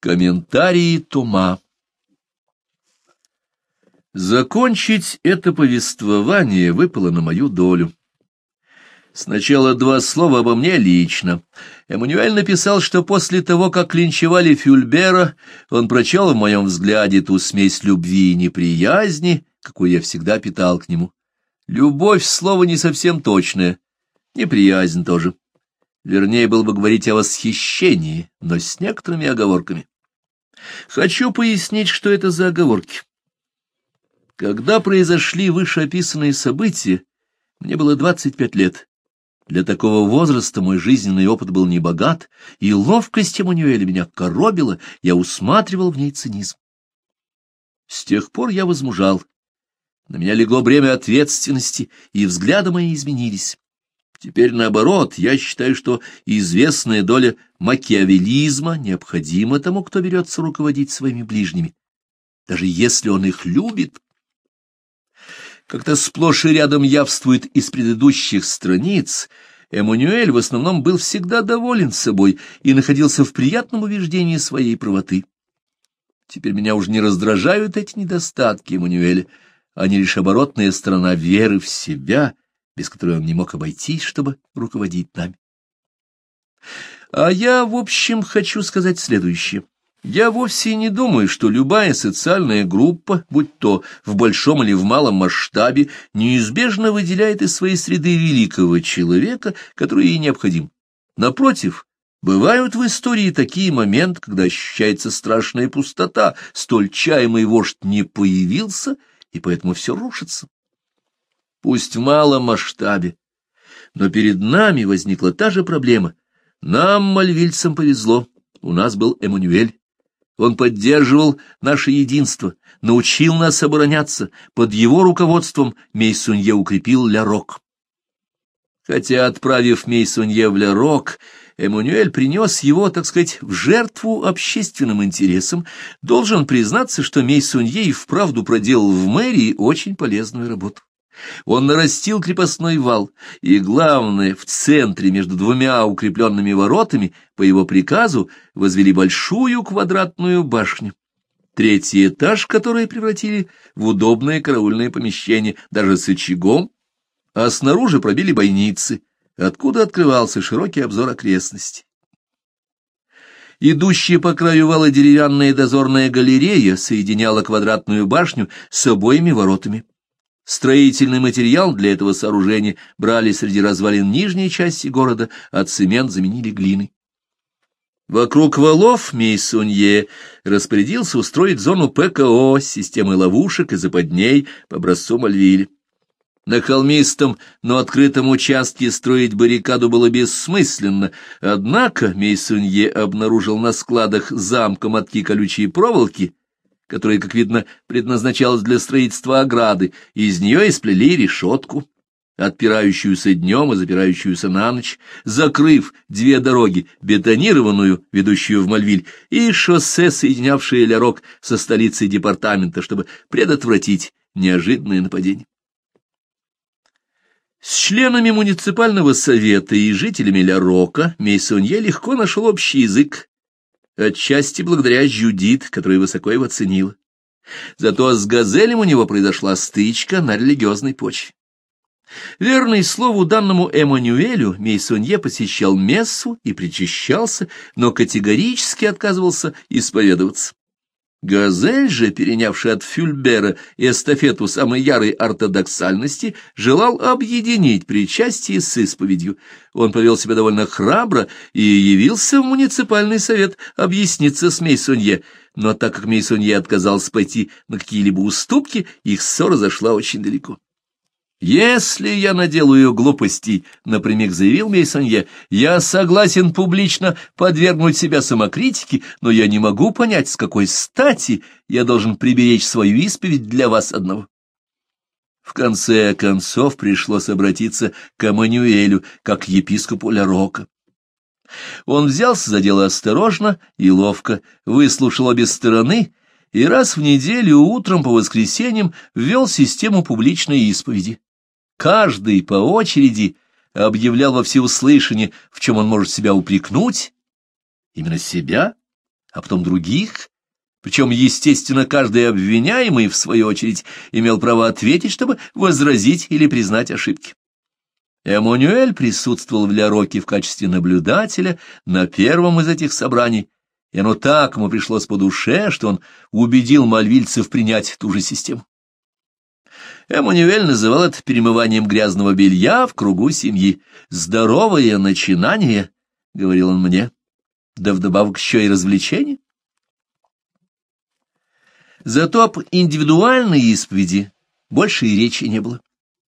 Комментарии Тума Закончить это повествование выпало на мою долю. Сначала два слова обо мне лично. Эммануэль написал, что после того, как линчевали Фюльбера, он прочел в моем взгляде ту смесь любви и неприязни, какую я всегда питал к нему. Любовь — слово не совсем точное, неприязнь тоже. Вернее, было бы говорить о восхищении, но с некоторыми оговорками. Хочу пояснить, что это за оговорки. Когда произошли вышеописанные события, мне было 25 лет. Для такого возраста мой жизненный опыт был небогат, и ловкость Эммануэля меня коробила, я усматривал в ней цинизм. С тех пор я возмужал. На меня легло бремя ответственности, и взгляды мои изменились. Теперь наоборот, я считаю, что известная доля макиавелизма необходима тому, кто берется руководить своими ближними, даже если он их любит. Как-то сплошь и рядом явствует из предыдущих страниц, Эммануэль в основном был всегда доволен собой и находился в приятном убеждении своей правоты. Теперь меня уже не раздражают эти недостатки Эммануэля, а не лишь оборотная сторона веры в себя — без которой он не мог обойтись, чтобы руководить нами. А я, в общем, хочу сказать следующее. Я вовсе не думаю, что любая социальная группа, будь то в большом или в малом масштабе, неизбежно выделяет из своей среды великого человека, который ей необходим. Напротив, бывают в истории такие моменты, когда ощущается страшная пустота, столь чаемый вождь не появился, и поэтому все рушится пусть в малом масштабе. Но перед нами возникла та же проблема. Нам, мальвильцам, повезло. У нас был Эммануэль. Он поддерживал наше единство, научил нас обороняться. Под его руководством Мейсунье укрепил Лярок. Хотя, отправив Мейсунье в Лярок, Эммануэль принес его, так сказать, в жертву общественным интересам, должен признаться, что Мейсунье и вправду проделал в мэрии очень полезную работу. Он нарастил крепостной вал, и, главное, в центре между двумя укрепленными воротами по его приказу возвели большую квадратную башню. Третий этаж, который превратили в удобное караульное помещение, даже с очагом, а снаружи пробили бойницы, откуда открывался широкий обзор окрестностей. Идущая по краю вала деревянная дозорная галерея соединяла квадратную башню с обоими воротами. Строительный материал для этого сооружения брали среди развалин нижней части города, а цемент заменили глиной. Вокруг валов Мейсунье распорядился устроить зону ПКО с системой ловушек и западней по образцу Мальвиль. На холмистом, но открытом участке строить баррикаду было бессмысленно, однако Мейсунье обнаружил на складах замком отки колючей проволоки которая, как видно, предназначалась для строительства ограды, из нее исплели решетку, отпирающуюся днем и запирающуюся на ночь, закрыв две дороги, бетонированную, ведущую в Мальвиль, и шоссе, соединявшее Лярок со столицей департамента, чтобы предотвратить неожиданное нападение. С членами муниципального совета и жителями Лярока Мейсонье легко нашел общий язык отчасти благодаря Жюдит, которая высоко его ценила. Зато с Газелем у него произошла стычка на религиозной почве. Верный слову данному Эммануэлю, Мейсонье посещал мессу и причащался, но категорически отказывался исповедоваться. Газель же, перенявший от Фюльбера эстафету самой ярой ортодоксальности, желал объединить причастие с исповедью. Он повел себя довольно храбро и явился в муниципальный совет объясниться с Мейсонье, но так как Мейсонье отказался пойти на какие-либо уступки, их ссора зашла очень далеко. «Если я наделаю глупостей», — напрямик заявил Мейсонье, — «я согласен публично подвергнуть себя самокритике, но я не могу понять, с какой стати я должен приберечь свою исповедь для вас одного». В конце концов пришлось обратиться к Эммануэлю, как к епископу Лярока. Он взялся за дело осторожно и ловко, выслушал обе стороны и раз в неделю утром по воскресеньям ввел систему публичной исповеди. Каждый по очереди объявлял во всеуслышание, в чем он может себя упрекнуть, именно себя, а потом других, причем, естественно, каждый обвиняемый, в свою очередь, имел право ответить, чтобы возразить или признать ошибки. Эммануэль присутствовал в Ля-Роке в качестве наблюдателя на первом из этих собраний, и оно так ему пришлось по душе, что он убедил мальвильцев принять ту же систему. Эммануэль называл это перемыванием грязного белья в кругу семьи. «Здоровое начинание», — говорил он мне, — «да вдобавок еще и развлечение». Зато об индивидуальной исповеди больше и речи не было.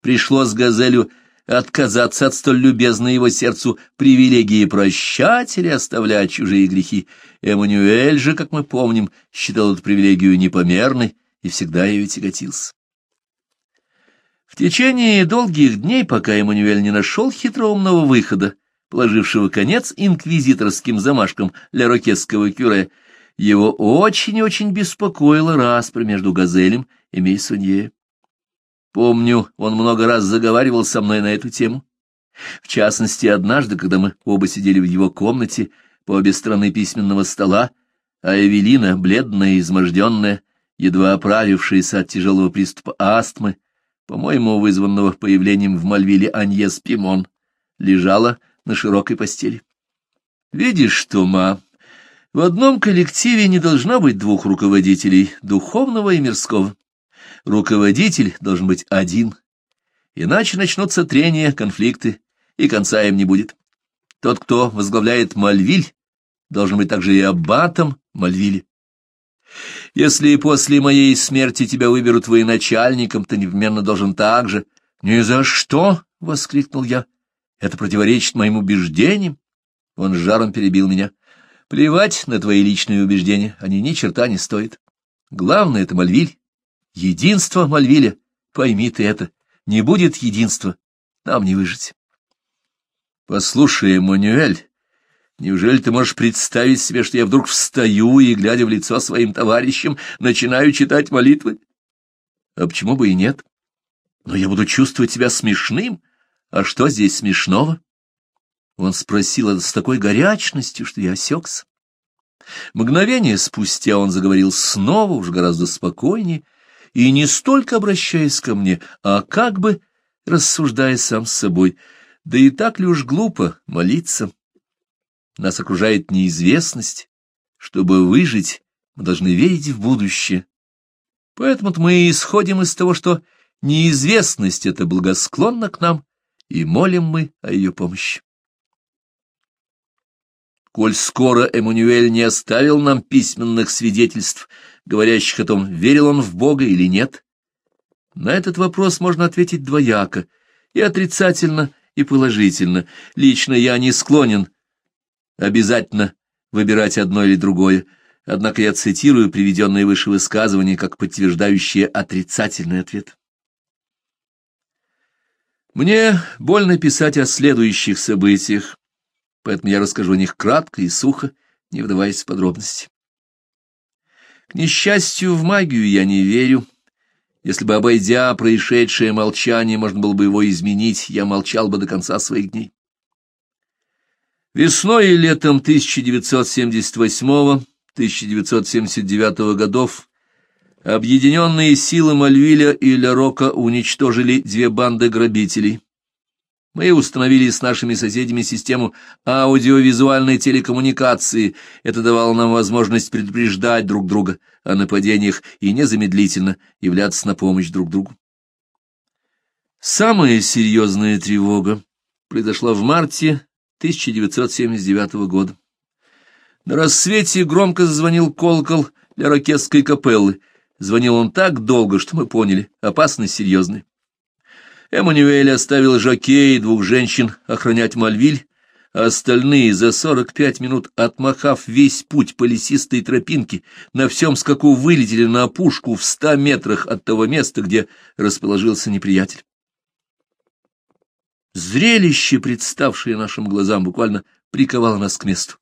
Пришлось Газелю отказаться от столь любезной его сердцу привилегии прощать или оставлять чужие грехи. Эммануэль же, как мы помним, считал эту привилегию непомерной и всегда ее тяготился. В течение долгих дней, пока Эммануэль не нашел хитроумного выхода, положившего конец инквизиторским замашкам для лерокесского кюре, его очень и очень беспокоила распри между Газелем и Мейсунье. Помню, он много раз заговаривал со мной на эту тему. В частности, однажды, когда мы оба сидели в его комнате по обе стороны письменного стола, а Эвелина, бледная и изможденная, едва оправившаяся от тяжелого приступа астмы, по-моему, вызванного появлением в Мальвиле Аньес Пимон, лежала на широкой постели. «Видишь, что, ма? в одном коллективе не должна быть двух руководителей, духовного и мирского. Руководитель должен быть один, иначе начнутся трения, конфликты, и конца им не будет. Тот, кто возглавляет Мальвиль, должен быть также и аббатом Мальвиле. Если после моей смерти тебя выберут военачальником, ты непременно должен так же. — Ни за что! — воскликнул я. — Это противоречит моим убеждениям. Он с жаром перебил меня. — Плевать на твои личные убеждения, они ни черта не стоят. Главное — это Мальвиль. Единство Мальвиля. Пойми ты это. Не будет единства, нам не выжить. — Послушай, Эммануэль, Неужели ты можешь представить себе, что я вдруг встаю и, глядя в лицо своим товарищам, начинаю читать молитвы? А почему бы и нет? Но я буду чувствовать себя смешным. А что здесь смешного? Он спросил это с такой горячностью, что я осекся. Мгновение спустя он заговорил снова, уж гораздо спокойнее, и не столько обращаясь ко мне, а как бы рассуждая сам с собой, да и так ли уж глупо молиться нас окружает неизвестность. Чтобы выжить, мы должны верить в будущее. Поэтому мы исходим из того, что неизвестность — это благосклонна к нам, и молим мы о ее помощи. Коль скоро Эммануэль не оставил нам письменных свидетельств, говорящих о том, верил он в Бога или нет, на этот вопрос можно ответить двояко, и отрицательно, и положительно. Лично я не склонен обязательно выбирать одно или другое, однако я цитирую приведенные выше высказывания, как подтверждающие отрицательный ответ. Мне больно писать о следующих событиях, поэтому я расскажу о них кратко и сухо, не вдаваясь в подробности. К несчастью, в магию я не верю. Если бы, обойдя происшедшее молчание, можно было бы его изменить, я молчал бы до конца своих дней. Весной и летом 1978-1979 годов объединенные силы Мальвиля и Лерока уничтожили две банды грабителей. Мы установили с нашими соседями систему аудиовизуальной телекоммуникации. Это давало нам возможность предупреждать друг друга о нападениях и незамедлительно являться на помощь друг другу. Самая серьезная тревога произошла в марте 1979 года. На рассвете громко зазвонил колокол для ракетской капеллы. Звонил он так долго, что мы поняли, опасность серьезная. Эммануэль оставил жокея и двух женщин охранять Мальвиль, а остальные за сорок пять минут, отмахав весь путь по лесистой тропинке, на всем скаку вылетели на опушку в ста метрах от того места, где расположился неприятель. Зрелище, представшее нашим глазам, буквально приковало нас к месту.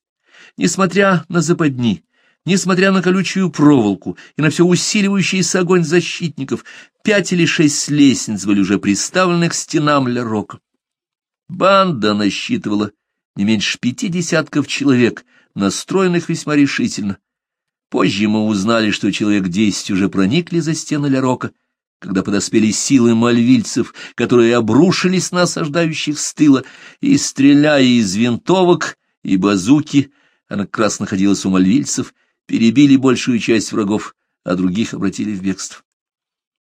Несмотря на западни, несмотря на колючую проволоку и на все усиливающийся огонь защитников, пять или шесть лестниц были уже приставлены к стенам для рока. Банда насчитывала не меньше пяти десятков человек, настроенных весьма решительно. Позже мы узнали, что человек десять уже проникли за стены Ля-Рока — когда подоспели силы мальвильцев, которые обрушились на осаждающих с тыла, и, стреляя из винтовок и базуки, она как раз находилась у мальвильцев, перебили большую часть врагов, а других обратили в бегство.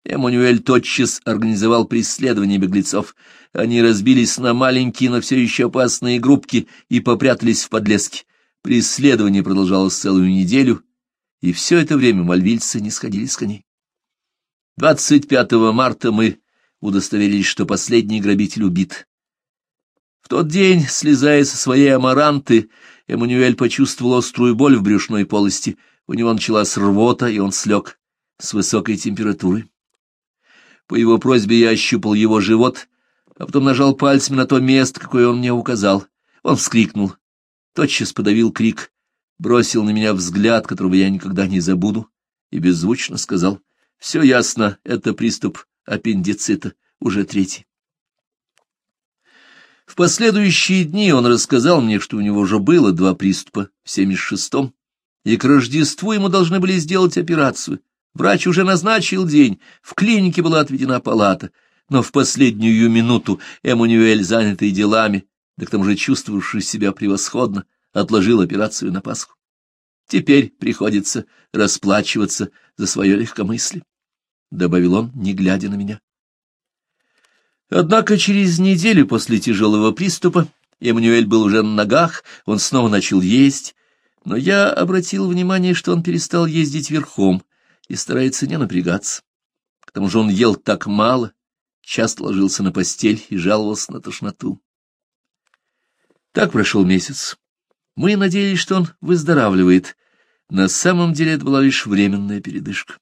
Эммануэль тотчас организовал преследование беглецов. Они разбились на маленькие, но все еще опасные группки и попрятались в подлеске. Преследование продолжалось целую неделю, и все это время мальвильцы не сходили с коней. 25 марта мы удостоверились, что последний грабитель убит. В тот день, слезая со своей амаранты, Эммануэль почувствовал острую боль в брюшной полости. У него началась рвота, и он слег с высокой температурой. По его просьбе я ощупал его живот, а потом нажал пальцем на то место, какое он мне указал. Он вскрикнул. Тотчас подавил крик, бросил на меня взгляд, которого я никогда не забуду, и беззвучно сказал все ясно, это приступ аппендицита, уже третий. В последующие дни он рассказал мне, что у него уже было два приступа в 76-м, и к Рождеству ему должны были сделать операцию. Врач уже назначил день, в клинике была отведена палата, но в последнюю минуту Эммануэль, занятый делами, да к тому же чувствовавший себя превосходно, отложил операцию на Пасху. Теперь приходится расплачиваться за свое легкомыслие, — добавил он, не глядя на меня. Однако через неделю после тяжелого приступа Эммануэль был уже на ногах, он снова начал есть, но я обратил внимание, что он перестал ездить верхом и старается не напрягаться. К тому же он ел так мало, часто ложился на постель и жаловался на тошноту. Так прошел месяц. Мы надеялись, что он выздоравливает. На самом деле это была лишь временная передышка.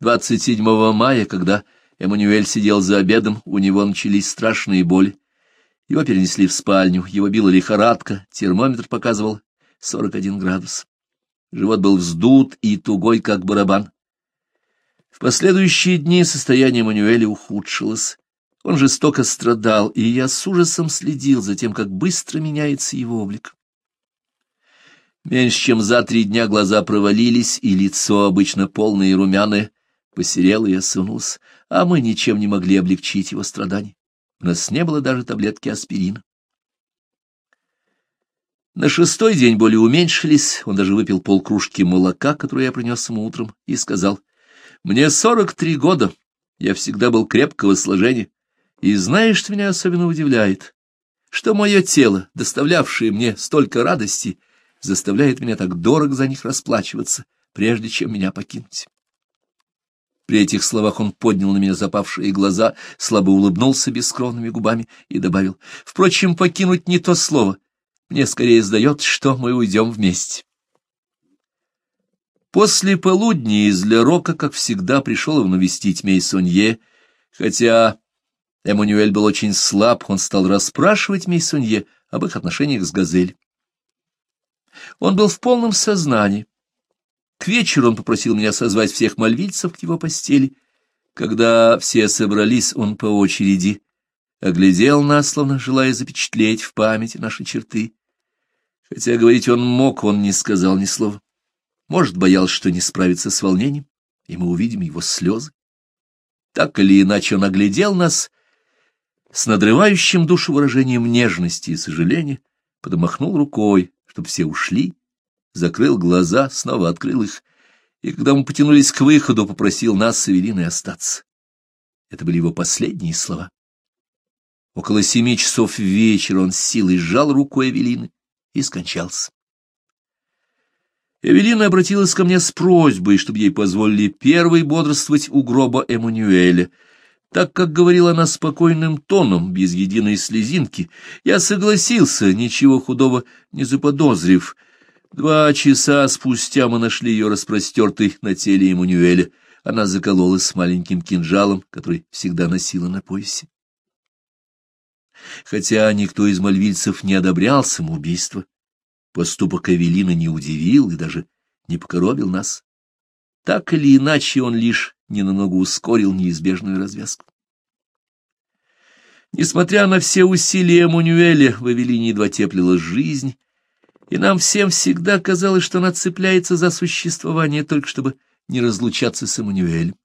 27 мая, когда Эммануэль сидел за обедом, у него начались страшные боли. Его перенесли в спальню, его била лихорадка, термометр показывал 41 градус. Живот был вздут и тугой, как барабан. В последующие дни состояние Эммануэля ухудшилось. Он жестоко страдал, и я с ужасом следил за тем, как быстро меняется его облик. Меньше чем за три дня глаза провалились, и лицо, обычно полное и румяное, посерело и осунулось, а мы ничем не могли облегчить его страдания. У нас не было даже таблетки аспирина. На шестой день боли уменьшились, он даже выпил полкружки молока, которое я принес ему утром, и сказал, «Мне сорок три года, я всегда был крепкого сложения, и знаешь, что меня особенно удивляет? Что мое тело, доставлявшее мне столько радости, — заставляет меня так дорого за них расплачиваться, прежде чем меня покинуть. При этих словах он поднял на меня запавшие глаза, слабо улыбнулся бескровными губами и добавил, «Впрочем, покинуть не то слово. Мне скорее сдается, что мы уйдем вместе». После полудня из Лерока, как всегда, пришел его навестить Мейсонье, хотя Эммануэль был очень слаб, он стал расспрашивать Мейсонье об их отношениях с Газель. Он был в полном сознании. К вечеру он попросил меня созвать всех мальвильцев к его постели. Когда все собрались, он по очереди оглядел нас, словно желая запечатлеть в памяти наши черты. Хотя говорить он мог, он не сказал ни слова. Может, боялся, что не справится с волнением, и мы увидим его слезы. Так или иначе он оглядел нас с надрывающим душу выражением нежности и сожаления, подмахнул рукой, чтобы все ушли, закрыл глаза, снова открыл их, и когда мы потянулись к выходу, попросил нас с Эвелиной остаться. Это были его последние слова. Около семи часов вечера он с силой сжал руку Эвелины и скончался. Эвелина обратилась ко мне с просьбой, чтобы ей позволили первой бодрствовать у гроба Эммануэля — так как говорила она спокойным тоном, без единой слезинки, я согласился, ничего худого не заподозрив. Два часа спустя мы нашли ее распростертой на теле Эммануэля. Она закололась маленьким кинжалом, который всегда носила на поясе. Хотя никто из мальвильцев не одобрял самоубийство, поступок Авелина не удивил и даже не покоробил нас. Так или иначе он лишь ненамного ускорил неизбежную развязку. Несмотря на все усилия Манюэля, в Авелине едва теплилась жизнь, и нам всем всегда казалось, что она цепляется за существование только чтобы не разлучаться с Эммануэлем.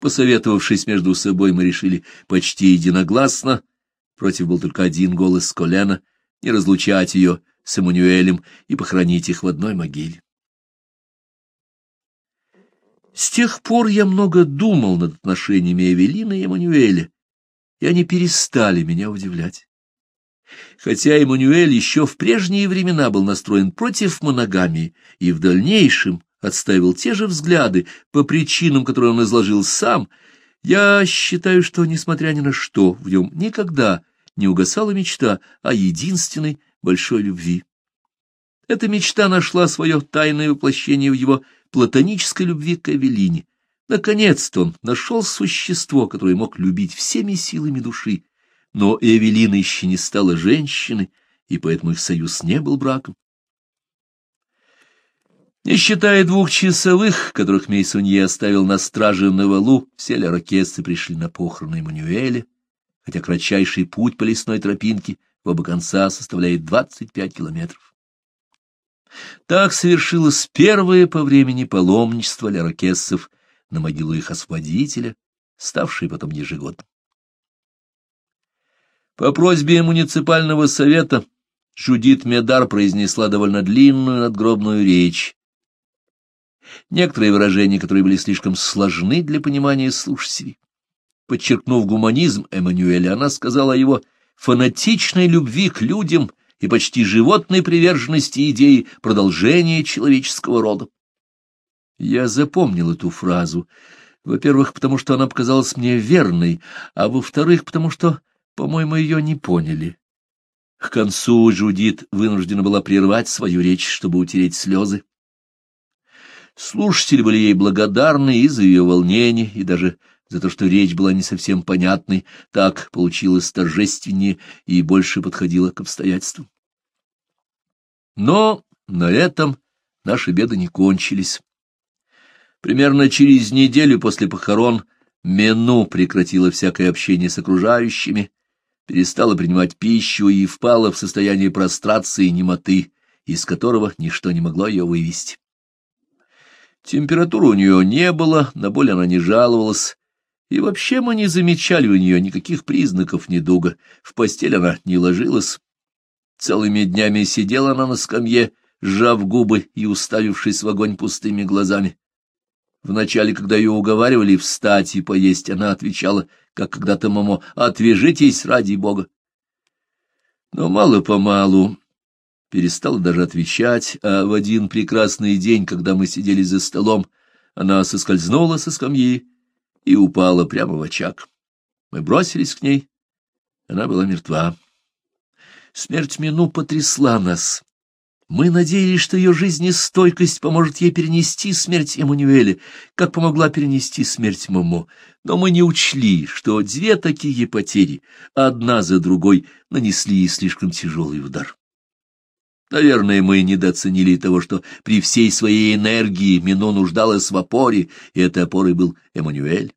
Посоветовавшись между собой, мы решили почти единогласно, против был только один голос Коляна, не разлучать ее с Эммануэлем и похоронить их в одной могиле. С тех пор я много думал над отношениями Эвелины и Эммануэля, и они перестали меня удивлять. Хотя Эммануэль еще в прежние времена был настроен против моногамии и в дальнейшем отставил те же взгляды по причинам, которые он изложил сам, я считаю, что, несмотря ни на что, в нем никогда не угасала мечта о единственной большой любви. Эта мечта нашла свое тайное воплощение в его платонической любви к Авелине. Наконец-то он нашел существо, которое мог любить всеми силами души. Но Эвелина еще не стала женщиной, и поэтому их союз не был браком. Не считая двух часовых, которых Мейсунье оставил на страже на валу, все лярокесцы пришли на похороны Эммануэля, хотя кратчайший путь по лесной тропинке в оба конца составляет 25 километров. Так совершилось первое по времени паломничество лярокессов на могилу их освободителя, ставшее потом ежегодным. По просьбе муниципального совета Жудит Медар произнесла довольно длинную надгробную речь. Некоторые выражения, которые были слишком сложны для понимания слушателей. Подчеркнув гуманизм Эммануэля, она сказала о его фанатичной любви к людям — и почти животной приверженности идеи продолжения человеческого рода. Я запомнил эту фразу, во-первых, потому что она показалась мне верной, а во-вторых, потому что, по-моему, ее не поняли. К концу Джудит вынуждена была прервать свою речь, чтобы утереть слезы. Слушатели были ей благодарны и за ее волнение, и даже за то, что речь была не совсем понятной, так получилось торжественнее и больше подходило к обстоятельствам. Но на этом наши беды не кончились. Примерно через неделю после похорон Мену прекратила всякое общение с окружающими, перестала принимать пищу и впала в состояние прострации и немоты, из которого ничто не могло ее вывести. Температуры у нее не было, на боль она не жаловалась, и вообще мы не замечали у нее никаких признаков недуга. В постель она не ложилась. Целыми днями сидела она на скамье, сжав губы и уставившись в огонь пустыми глазами. Вначале, когда ее уговаривали встать и поесть, она отвечала, как когда-то мамо, «Отвяжитесь ради Бога». Но мало-помалу перестала даже отвечать, а в один прекрасный день, когда мы сидели за столом, она соскользнула со скамьи, и упала прямо в очаг. Мы бросились к ней. Она была мертва. Смерть Мину потрясла нас. Мы надеялись, что ее жизнестойкость поможет ей перенести смерть Эммануэля, как помогла перенести смерть Мамо. Но мы не учли, что две такие потери, одна за другой, нанесли ей слишком тяжелый удар. Наверное, мы недооценили того, что при всей своей энергии Мино нуждалась в опоре, и этой опорой был Эммануэль.